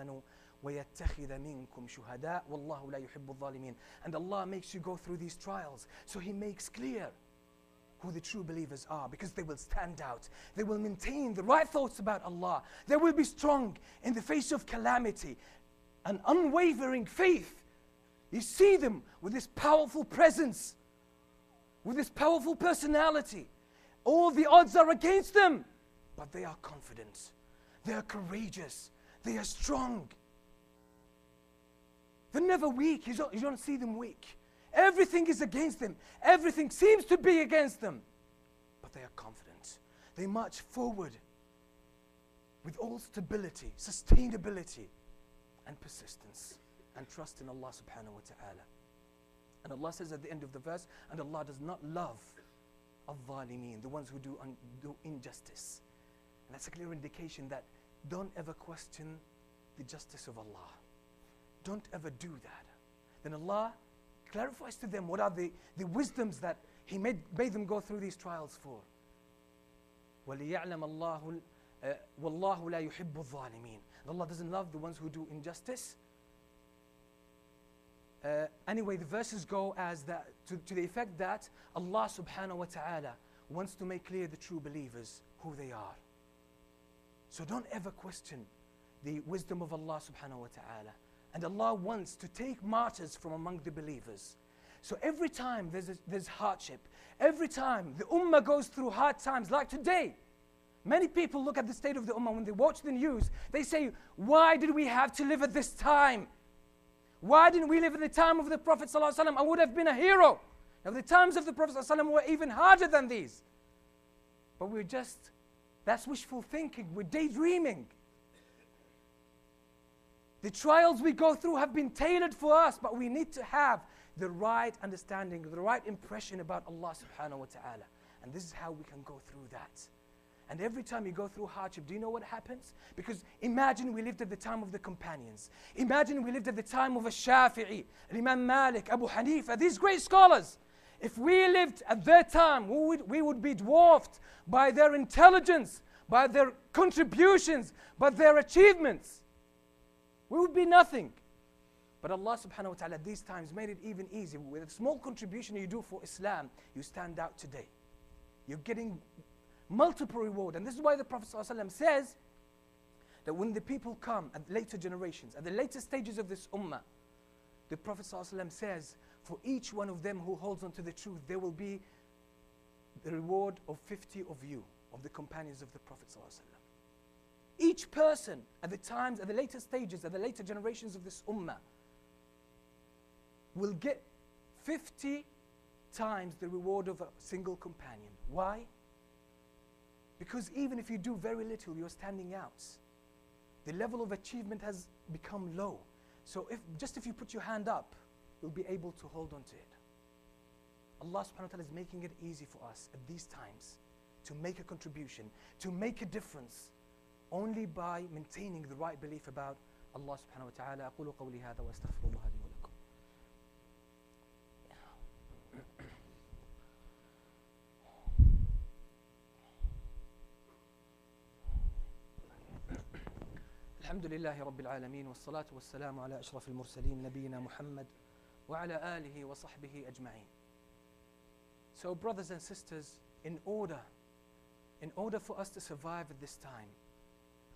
آمنوا ويتخذ منكم شهداء والله لا يحب الظالمين and Allah makes you go through these trials so he makes clear who the true believers are because they will stand out they will maintain the right thoughts about Allah they will be strong in the face of calamity an unwavering faith you see them with this powerful presence with this powerful personality all the odds are against them but they are confident they are courageous they are strong they're never weak. You don't, you don't see them weak. Everything is against them. Everything seems to be against them. But they are confident. They march forward with all stability, sustainability, and persistence, and trust in Allah subhanahu wa ta'ala. And Allah says at the end of the verse, and Allah does not love al-zalimeen, the ones who do, do injustice. And that's a clear indication that don't ever question the justice of Allah. Don't ever do that. Then Allah clarifies to them what are the, the wisdoms that He made, made them go through these trials for. وَلِيَعْلَمَ اللَّهُ uh, وَاللَّهُ لَا يُحِبُّ الظَّالِمِينَ And Allah doesn't love the ones who do injustice. Uh, anyway, the verses go as that to, to the effect that Allah subhanahu wa ta'ala wants to make clear the true believers who they are. So don't ever question the wisdom of Allah subhanahu wa ta'ala. And Allah wants to take martyrs from among the believers. So every time there's, a, there's hardship, every time the ummah goes through hard times, like today, many people look at the state of the ummah when they watch the news, they say, Why did we have to live at this time? Why didn't we live in the time of the Prophet? I would have been a hero. Now, the times of the Prophet were even harder than these. But we're just, that's wishful thinking, we're daydreaming. The trials we go through have been tailored for us, but we need to have the right understanding, the right impression about Allah subhanahu wa ta'ala. And this is how we can go through that. And every time you go through hardship, do you know what happens? Because imagine we lived at the time of the companions. Imagine we lived at the time of a Shafi'i, Imam Malik, Abu Hanifa, these great scholars. If we lived at their time, we would, we would be dwarfed by their intelligence, by their contributions, by their achievements. We would be nothing. But Allah subhanahu wa ta'ala at these times made it even easier. With a small contribution you do for Islam, you stand out today. You're getting multiple reward. And this is why the Prophet says that when the people come at later generations, at the later stages of this ummah, the Prophet ﷺ says, for each one of them who holds on to the truth, there will be the reward of 50 of you, of the companions of the Prophet ﷺ. Each person at the times, at the later stages, at the later generations of this ummah, will get 50 times the reward of a single companion. Why? Because even if you do very little, you're standing out. The level of achievement has become low. So if just if you put your hand up, you'll be able to hold on to it. Allah subhanahu wa ta'ala is making it easy for us at these times to make a contribution, to make a difference, only by maintaining the right belief about Allah subhanahu wa ta'ala. الحمد لله رب العالمين والصلاة والسلام على أشرف المرسلين نبينا محمد وعلى آله وصحبه أجمعين. So brothers and sisters, in order, in order for us to survive at this time,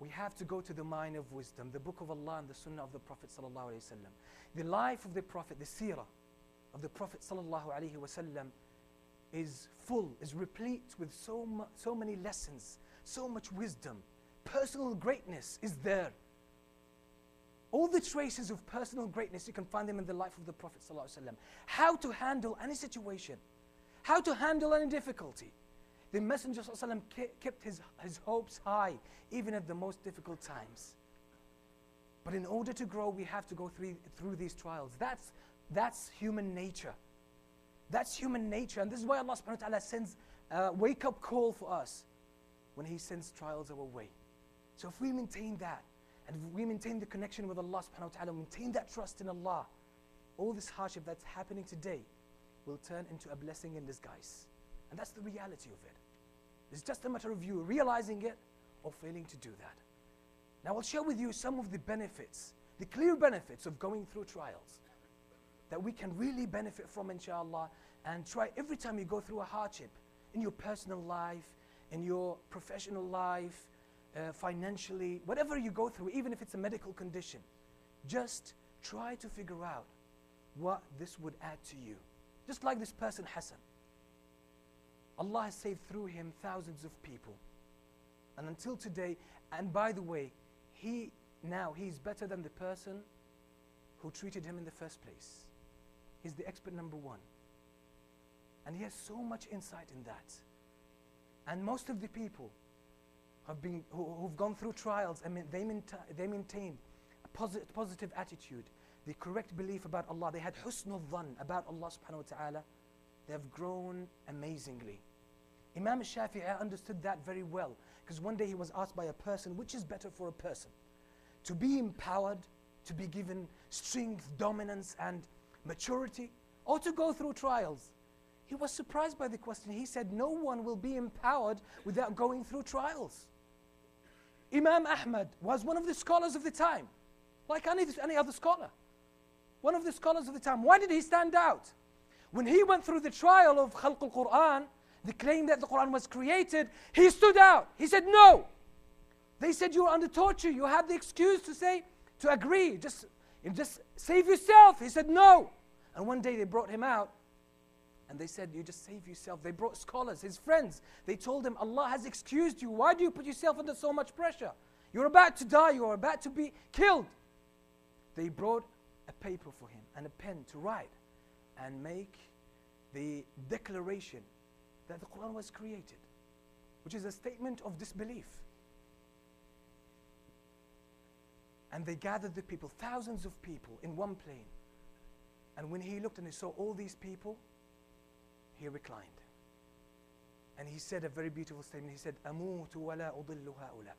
we have to go to the mine of wisdom, the book of Allah and the sunnah of the Prophet sallallahu alaihi wasallam. The life of the Prophet, the seerah of the Prophet sallallahu alaihi wasallam is full, is replete with so, mu- so many lessons, so much wisdom. Personal greatness is there. All the traces of personal greatness, you can find them in the life of the Prophet. ﷺ. How to handle any situation, how to handle any difficulty. The Messenger ﷺ kept his, his hopes high, even at the most difficult times. But in order to grow, we have to go through, through these trials. That's, that's human nature. That's human nature. And this is why Allah subhanahu wa ta'ala sends uh, a wake up call for us when He sends trials our way. So if we maintain that, and if we maintain the connection with Allah subhanahu wa ta'ala, maintain that trust in Allah, all this hardship that's happening today will turn into a blessing in disguise. And that's the reality of it. It's just a matter of you realizing it or failing to do that. Now, I'll share with you some of the benefits, the clear benefits of going through trials that we can really benefit from, inshallah, and try every time you go through a hardship in your personal life, in your professional life, uh, financially, whatever you go through, even if it's a medical condition, just try to figure out what this would add to you. Just like this person, Hassan. Allah has saved through him thousands of people. And until today, and by the way, he now he's better than the person who treated him in the first place. He's the expert number one. And he has so much insight in that. And most of the people who, have gone through trials, mean, they, they maintained a posi- positive attitude, the correct belief about Allah. They had husnul dhan about Allah subhanahu wa ta'ala. They have grown amazingly. Imam Shafi'i understood that very well because one day he was asked by a person, which is better for a person? To be empowered, to be given strength, dominance, and maturity, or to go through trials? He was surprised by the question. He said, No one will be empowered without going through trials. Imam Ahmad was one of the scholars of the time, like any, any other scholar. One of the scholars of the time. Why did he stand out? When he went through the trial of Khalq al Quran, the claim that the Quran was created, he stood out. He said, No. They said, You're under torture. You have the excuse to say, to agree. Just, just save yourself. He said, No. And one day they brought him out and they said, You just save yourself. They brought scholars, his friends. They told him, Allah has excused you. Why do you put yourself under so much pressure? You're about to die. You're about to be killed. They brought a paper for him and a pen to write and make the declaration that the Quran was created, which is a statement of disbelief. And they gathered the people, thousands of people, in one plain. And when he looked and he saw all these people, he reclined. And he said a very beautiful statement. He said, أَمُوتُ وَلَا أُضِلُّ هَؤُلَاءَ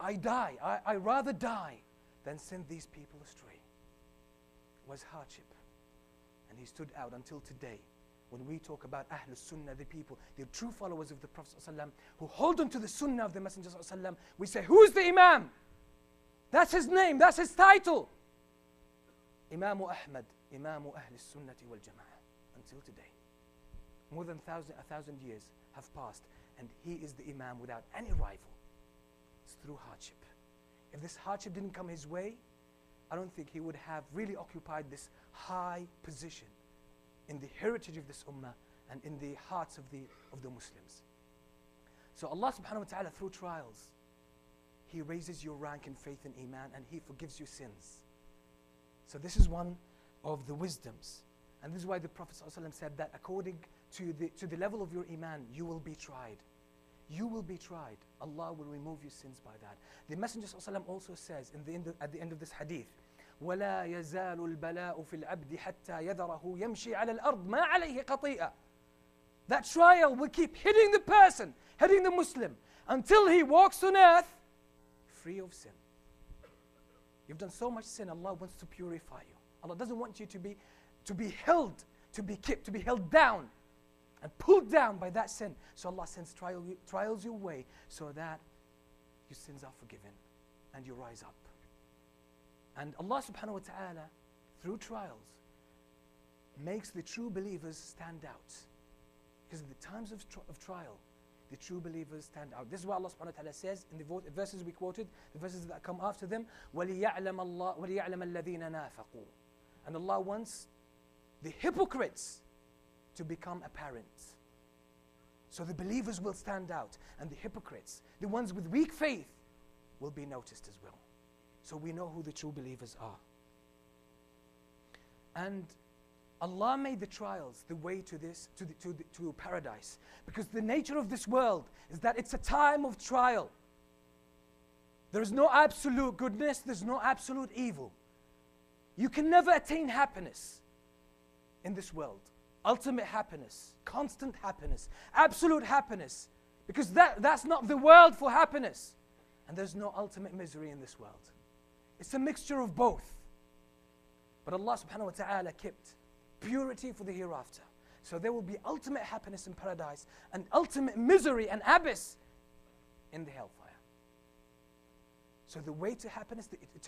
I die. I, I rather die than send these people astray. It was hardship. And he stood out until today when we talk about Ahlul Sunnah, the people, the true followers of the Prophet ﷺ, who hold on to the Sunnah of the Messenger ﷺ, we say, Who's the Imam? That's his name, that's his title. Imam Ahmad, Imam Ahl Sunnati wal Jama'ah, until today. More than thousand, a thousand years have passed, and he is the Imam without any rival. It's through hardship. If this hardship didn't come his way, I don't think he would have really occupied this high position in the heritage of this ummah and in the hearts of the, of the Muslims. So Allah subhanahu wa ta'ala through trials, He raises your rank in faith and iman and He forgives your sins. So this is one of the wisdoms. And this is why the Prophet ﷺ said that according to the, to the level of your iman, you will be tried. You will be tried. Allah will remove your sins by that. The Messenger ﷺ also says in the end of, at the end of this hadith, ولا يزال البلاء في العبد حتى يذره يمشي على الأرض ما عليه خطيئة That trial will keep hitting the person, hitting the Muslim, until he walks on earth free of sin. You've done so much sin, Allah wants to purify you. Allah doesn't want you to be, to be held, to be kept, to be held down and pulled down by that sin. So Allah sends trial, trials your way so that your sins are forgiven and you rise up. And Allah subhanahu wa ta'ala, through trials, makes the true believers stand out. Because in the times of, tri- of trial, the true believers stand out. This is what Allah subhanahu wa ta'ala says in the vo- verses we quoted, the verses that come after them. وَلِيَعْلَمَ, اللَّهُ وَلِيَعْلَمَ الَّذِينَ نَافَقُوا And Allah wants the hypocrites to become apparent. So the believers will stand out, and the hypocrites, the ones with weak faith, will be noticed as well. So we know who the true believers are. And Allah made the trials the way to this, to, the, to, the, to paradise. Because the nature of this world is that it's a time of trial. There is no absolute goodness, there's no absolute evil. You can never attain happiness in this world. Ultimate happiness, constant happiness, absolute happiness. Because that, that's not the world for happiness. And there's no ultimate misery in this world. It's a mixture of both. But Allah subhanahu wa ta'ala kept purity for the hereafter. So there will be ultimate happiness in paradise and ultimate misery and abyss in the hellfire. So the way to happiness, the eternal